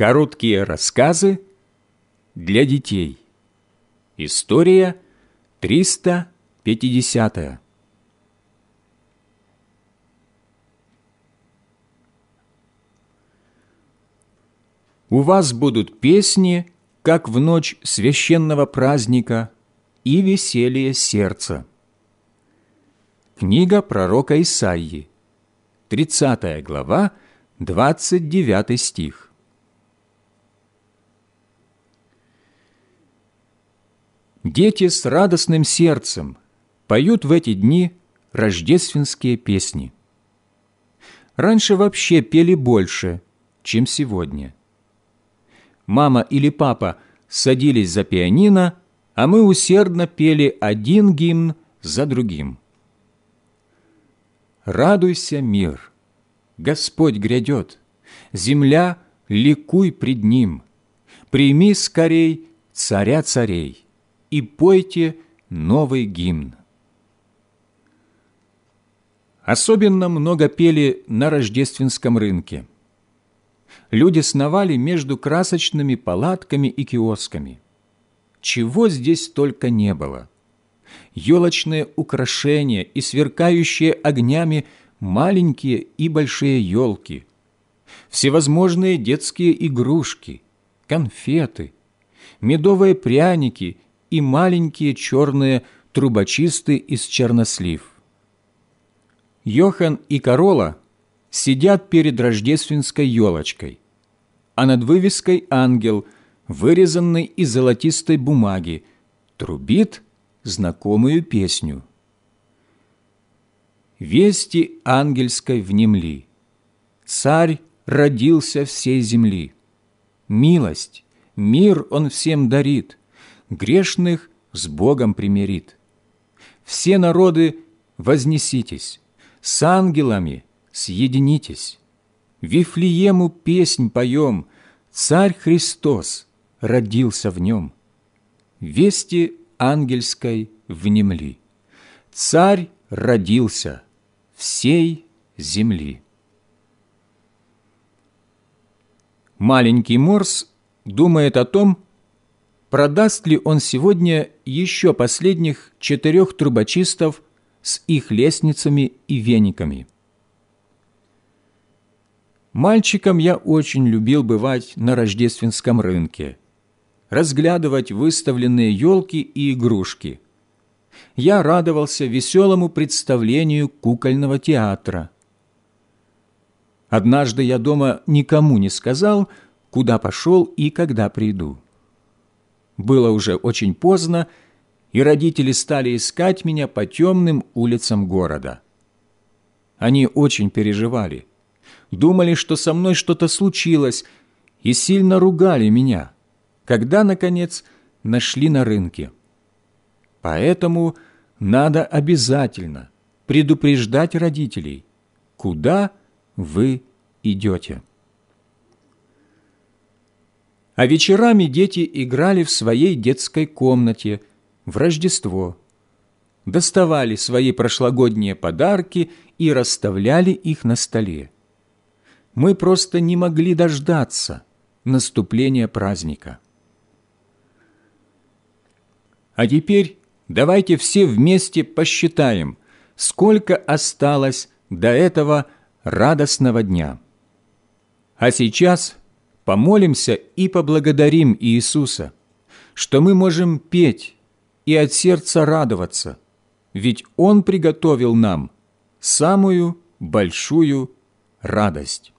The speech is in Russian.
Короткие рассказы для детей. История 350. У вас будут песни, как в ночь священного праздника, и веселье сердца. Книга пророка Исаии, 30 глава, 29 стих. Дети с радостным сердцем поют в эти дни рождественские песни. Раньше вообще пели больше, чем сегодня. Мама или папа садились за пианино, а мы усердно пели один гимн за другим. «Радуйся, мир! Господь грядет! Земля, ликуй пред Ним! Прими скорей царя царей!» И пойте новый гимн. Особенно много пели на рождественском рынке. Люди сновали между красочными палатками и киосками. Чего здесь только не было. Елочные украшения и сверкающие огнями маленькие и большие елки, всевозможные детские игрушки, конфеты, медовые пряники и маленькие черные трубочисты из чернослив. Йохан и Корола сидят перед рождественской елочкой, а над вывеской ангел, вырезанный из золотистой бумаги, трубит знакомую песню. «Вести ангельской внемли, царь родился всей земли, милость, мир он всем дарит, грешных с Богом примирит. Все народы вознеситесь, с ангелами съединитесь. Вифлеему песнь поем, Царь Христос родился в нем. Вести ангельской внемли. Царь родился всей земли. Маленький Морс думает о том, продаст ли он сегодня еще последних четырех трубочистов с их лестницами и вениками. Мальчиком я очень любил бывать на рождественском рынке, разглядывать выставленные елки и игрушки. Я радовался веселому представлению кукольного театра. Однажды я дома никому не сказал, куда пошел и когда приду. Было уже очень поздно, и родители стали искать меня по темным улицам города. Они очень переживали, думали, что со мной что-то случилось, и сильно ругали меня, когда, наконец, нашли на рынке. Поэтому надо обязательно предупреждать родителей, куда вы идете а вечерами дети играли в своей детской комнате в Рождество, доставали свои прошлогодние подарки и расставляли их на столе. Мы просто не могли дождаться наступления праздника. А теперь давайте все вместе посчитаем, сколько осталось до этого радостного дня. А сейчас помолимся и поблагодарим Иисуса, что мы можем петь и от сердца радоваться, ведь Он приготовил нам самую большую радость.